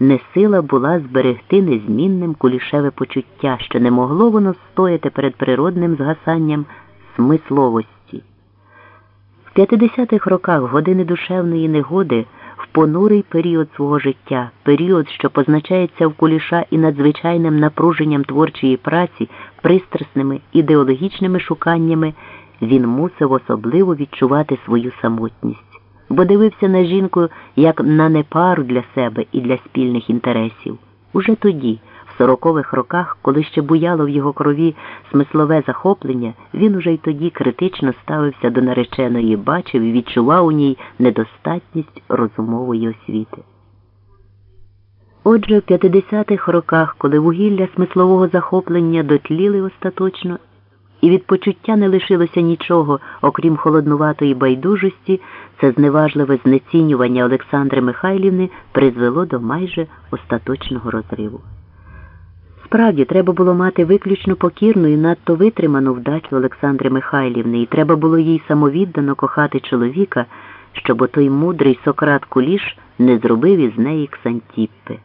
не сила була зберегти незмінним кулішеве почуття, що не могло воно стояти перед природним згасанням смисловості. В 50-х роках години душевної негоди в понурий період свого життя, період, що позначається в куліша і надзвичайним напруженням творчої праці, пристрасними ідеологічними шуканнями, він мусив особливо відчувати свою самотність бо дивився на жінку як на непару для себе і для спільних інтересів. Уже тоді, в сорокових роках, коли ще буяло в його крові смислове захоплення, він уже й тоді критично ставився до нареченої, бачив і відчував у ній недостатність розумової освіти. Отже, в 50-х роках, коли вугілля смислового захоплення дотліли остаточно, і від почуття не лишилося нічого, окрім холоднуватої байдужості, це зневажливе знецінювання Олександри Михайлівни призвело до майже остаточного розриву. Справді, треба було мати виключно покірну і надто витриману вдачу Олександри Михайлівни, і треба було їй самовіддано кохати чоловіка, щоб отой мудрий Сократ Куліш не зробив із неї Ксантіппи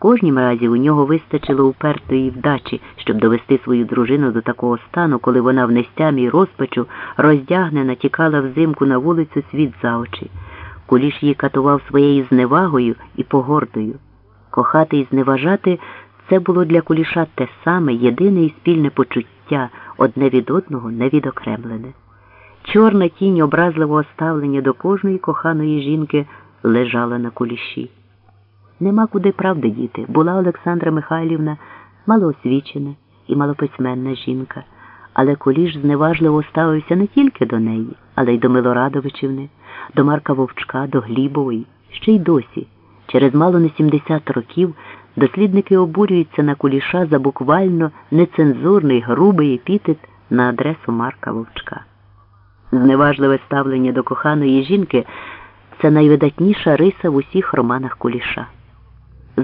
кожнім разі у нього вистачило упертої вдачі, щоб довести свою дружину до такого стану, коли вона в нестямі й розпачу роздягнена тікала взимку на вулицю світ за очі. Куліш її катував своєю зневагою і погордою. Кохати і зневажати це було для куліша те саме єдине і спільне почуття, одне від одного не відокремлене. Чорна тінь образливого ставлення до кожної коханої жінки лежала на куліші. Нема куди правди діти. Була Олександра Михайлівна малоосвічена і малописьменна жінка, але Куліш зневажливо ставився не тільки до неї, але й до Милорадовичівни, до Марка Вовчка, до Глібової, ще й досі. Через мало не 70 років дослідники обурюються на Куліша за буквально нецензурний грубий епітет на адресу Марка Вовчка. Зневажливе ставлення до коханої жінки це найвидатніша риса в усіх романах Куліша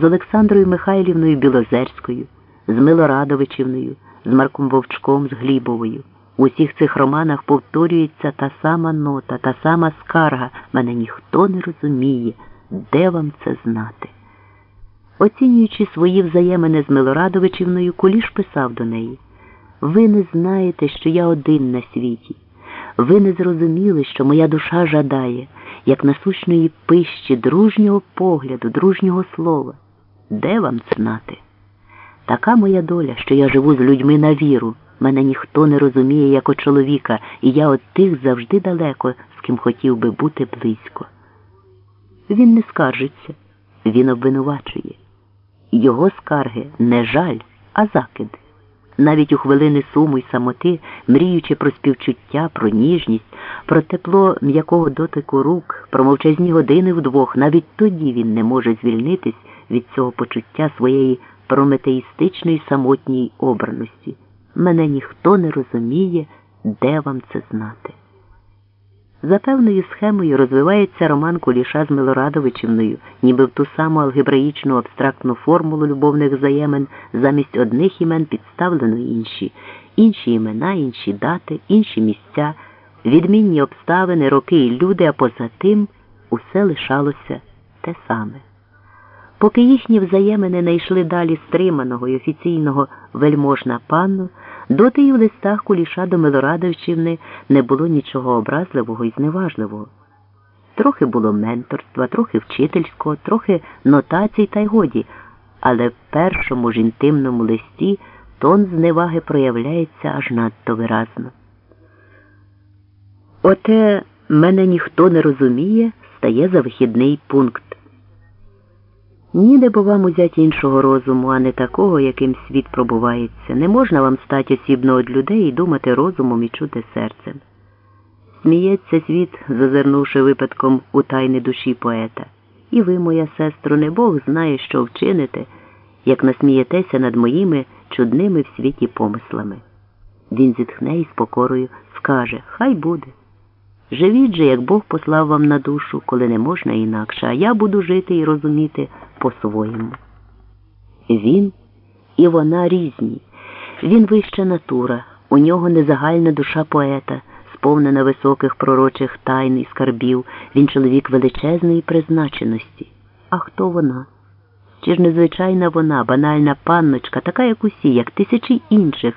з Олександрою Михайлівною Білозерською, з Милорадовичівною, з Марком Вовчком, з Глібовою. У усіх цих романах повторюється та сама нота, та сама скарга. Мене ніхто не розуміє, де вам це знати. Оцінюючи свої взаємини з Милорадовичівною, Куліш писав до неї Ви не знаєте, що я один на світі. Ви не зрозуміли, що моя душа жадає, як насущної пищі, дружнього погляду, дружнього слова. Де вам знати? Така моя доля, що я живу з людьми на віру. Мене ніхто не розуміє як чоловіка, і я от тих завжди далеко, з ким хотів би бути близько. Він не скаржиться, він обвинувачує. Його скарги не жаль, а закид. Навіть у хвилини суму й самоти, мріючи про співчуття, про ніжність, про тепло м'якого дотику рук, про мовчазні години вдвох, навіть тоді він не може звільнитись від цього почуття своєї прометеїстичної самотньої обраності. Мене ніхто не розуміє, де вам це знати. За певною схемою розвивається роман Куліша з Милорадовичівною, ніби в ту саму алгебраїчну абстрактну формулу любовних взаємин замість одних імен підставлено інші, інші імена, інші дати, інші місця, відмінні обставини, роки і люди, а поза тим усе лишалося те саме. Поки їхні взаємини не йшли далі стриманого й офіційного вельможна панну, доти й в листах куліша до Милорадовщини не було нічого образливого і зневажливого. Трохи було менторства, трохи вчительського, трохи нотацій та й годі, але в першому ж інтимному листі тон зневаги проявляється аж надто виразно. Оте мене ніхто не розуміє, стає за вихідний пункт. Ніде бо вам узять іншого розуму, а не такого, яким світ пробувається. Не можна вам стати осібно від людей і думати розумом і чути серцем. Сміється світ, зазирнувши випадком у тайни душі поета. І ви, моя сестро, не Бог знає, що вчините, як насмієтеся над моїми чудними в світі помислами. Він зітхне і з покорою скаже Хай буде. Живіть же, як Бог послав вам на душу, коли не можна інакше, а я буду жити і розуміти по-своєму. Він і вона різні. Він вища натура, у нього незагальна душа поета, сповнена високих пророчих тайн і скарбів, він чоловік величезної призначеності. А хто вона? Чи ж незвичайна вона, банальна панночка, така, як усі, як тисячі інших,